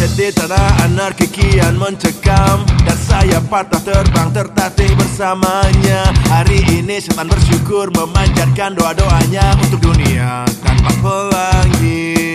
Lahir di tanah anarki kian mencekam Dan saya patah terbang tertatih bersamanya Hari ini setan bersyukur memanjatkan doa-doanya Untuk dunia tanpa pelangi.